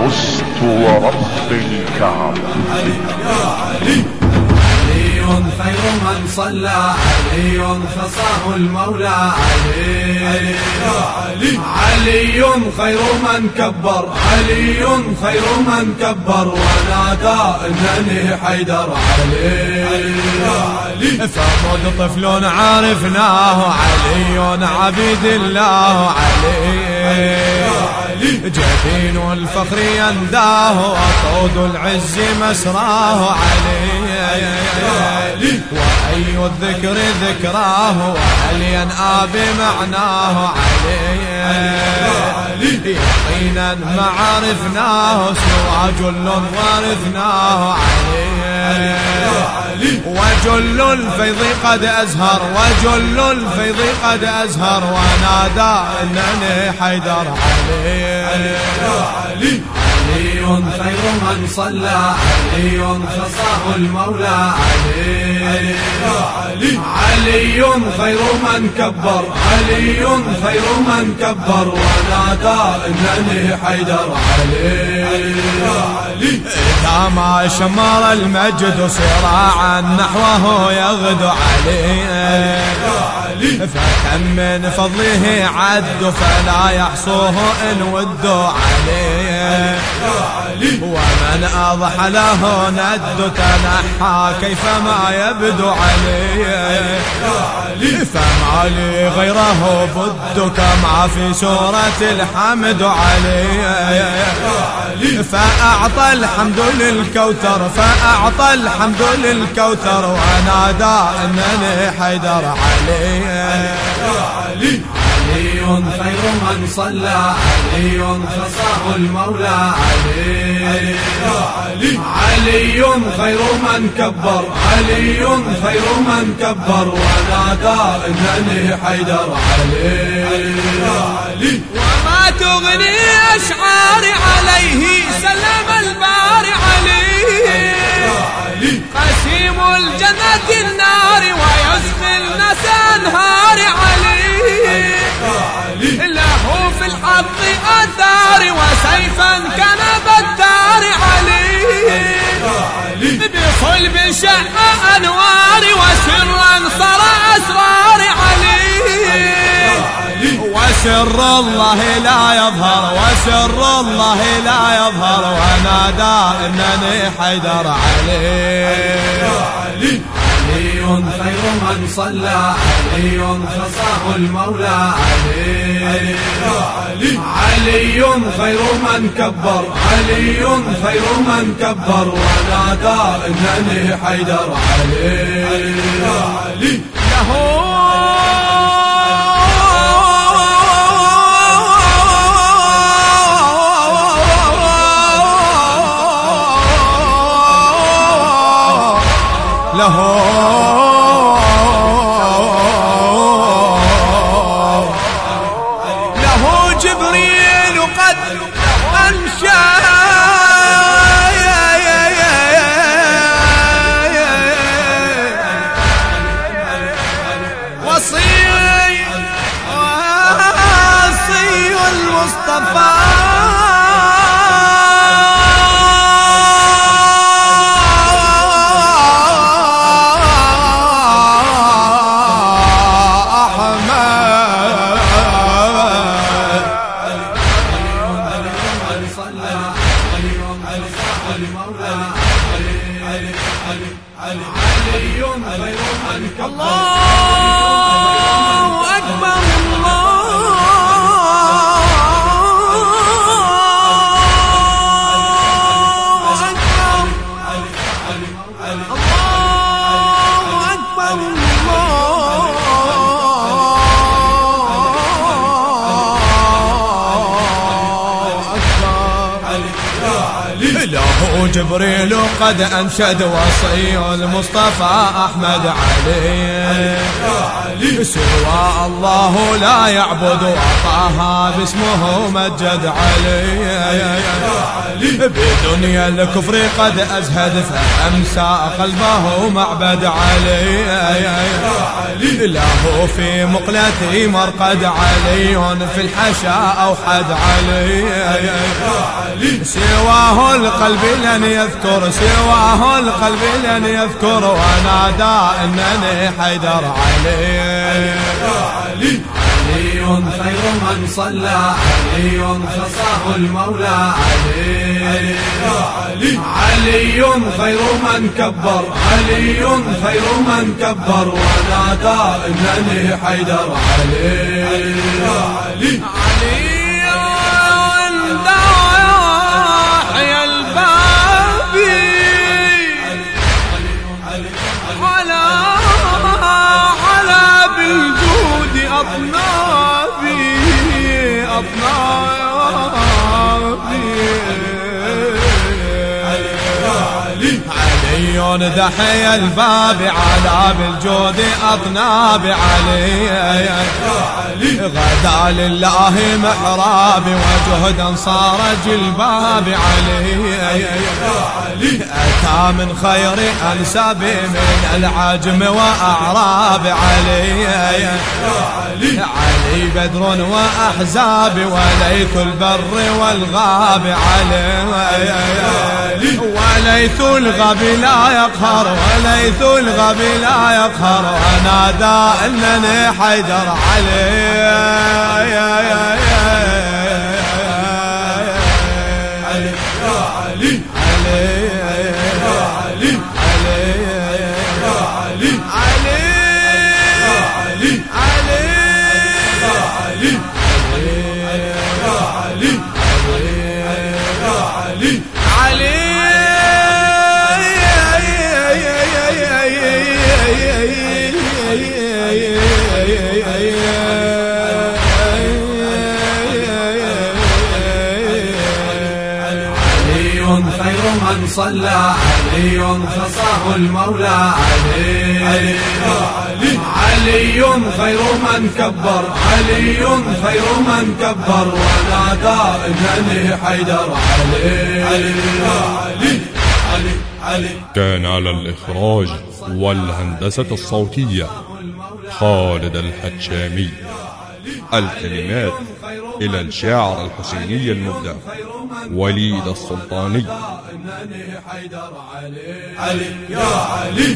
فزت ورب الكعبة علي خير من صلى علي خصاه المولى علي. علي علي خير من كبر علي خير من كبر ونادى إنني حيدر علي. علي. فمد طفل عرفناه علي عبيد الله علي. جبين الفخر ينداه وطود العز مسراه علي. وأي الذكر ذكراه وهل ينأى بمعناه علي يقينا ما عرفناه سوى جل ورثناه علي وجل الفيض قد أزهر وجل الفيض قد أزهر ونادى إنني حيدر علي علي. علي خير من صلى علي خصاه المولى علي. علي علي خير من كبر علي خير من كبر ونادى انني حيدر علي. اذا ما شمر المجد صراعا نحوه يغدو علي فكم من فضله عد فلا يحصوه إن ودوا عليه. ومن أضحى له ند تنحى كيفما يبدو عليه. فما لي غيره بد كما في سورة الحمد عليه. فأعطى الحمد للكوثر فأعطى الحمد للكوثر ونادى أنني حيدر عليه. علي. خير من صلى علي خصاه المولى علي. علي خير من كبر علي خير من كبر ونادى انني حيدر علي. وما تغني أشعاري عليه سلم الباري علي. وسيفا كان بتار علي. بصلب شاء أنوار وسرا صار أسرار علي. وسر الله لا يظهر وسر الله لا يظهر ونادى إنني حيدر علي. علي خير من صلى علي خصاه المولى علي علي خير من كبر علي خير من كبر ونادى انني حيدر علي له له lahore علي الله أكبر. جبريل قد أنشد وصي المصطفى أحمد علي. سوى الله لا يعبد وطه باسمه مجد علي. بدنيا الكفر قد أزهد فأمسى قلبه معبد علي. له في مقلتي مرقد علي في الحشا أوحد علي. سواه القلب لن يذكر سواه القلب لن يذكر ونادى انني حيدر علي علي خير من صلى علي خصاه المولى علي علي خير من كبر علي خير من كبر ونادى انني حيدر علي علي علي دحي الباب على بالجود أطناب علي. غدا لله محراب وجهدا صار جلباب علي. أتى من خير أنساب من العجم وأعراب علي. علي بدر وأحزاب وليث البر والغاب علي. وليث الغب لا يقهر وليث الغب لا يقهر ونادى إنني حيدر علي. من صلى علي خصاه المولى علي. علي, علي خير من كبر علي خير من كبر ونادى انني حيدر علي. علي علي علي كان على الإخراج والهندسة الصوتية خالد الحتشامي الكلمات إلى الشاعر الحسيني المبدع وليد السلطاني. علي يا علي.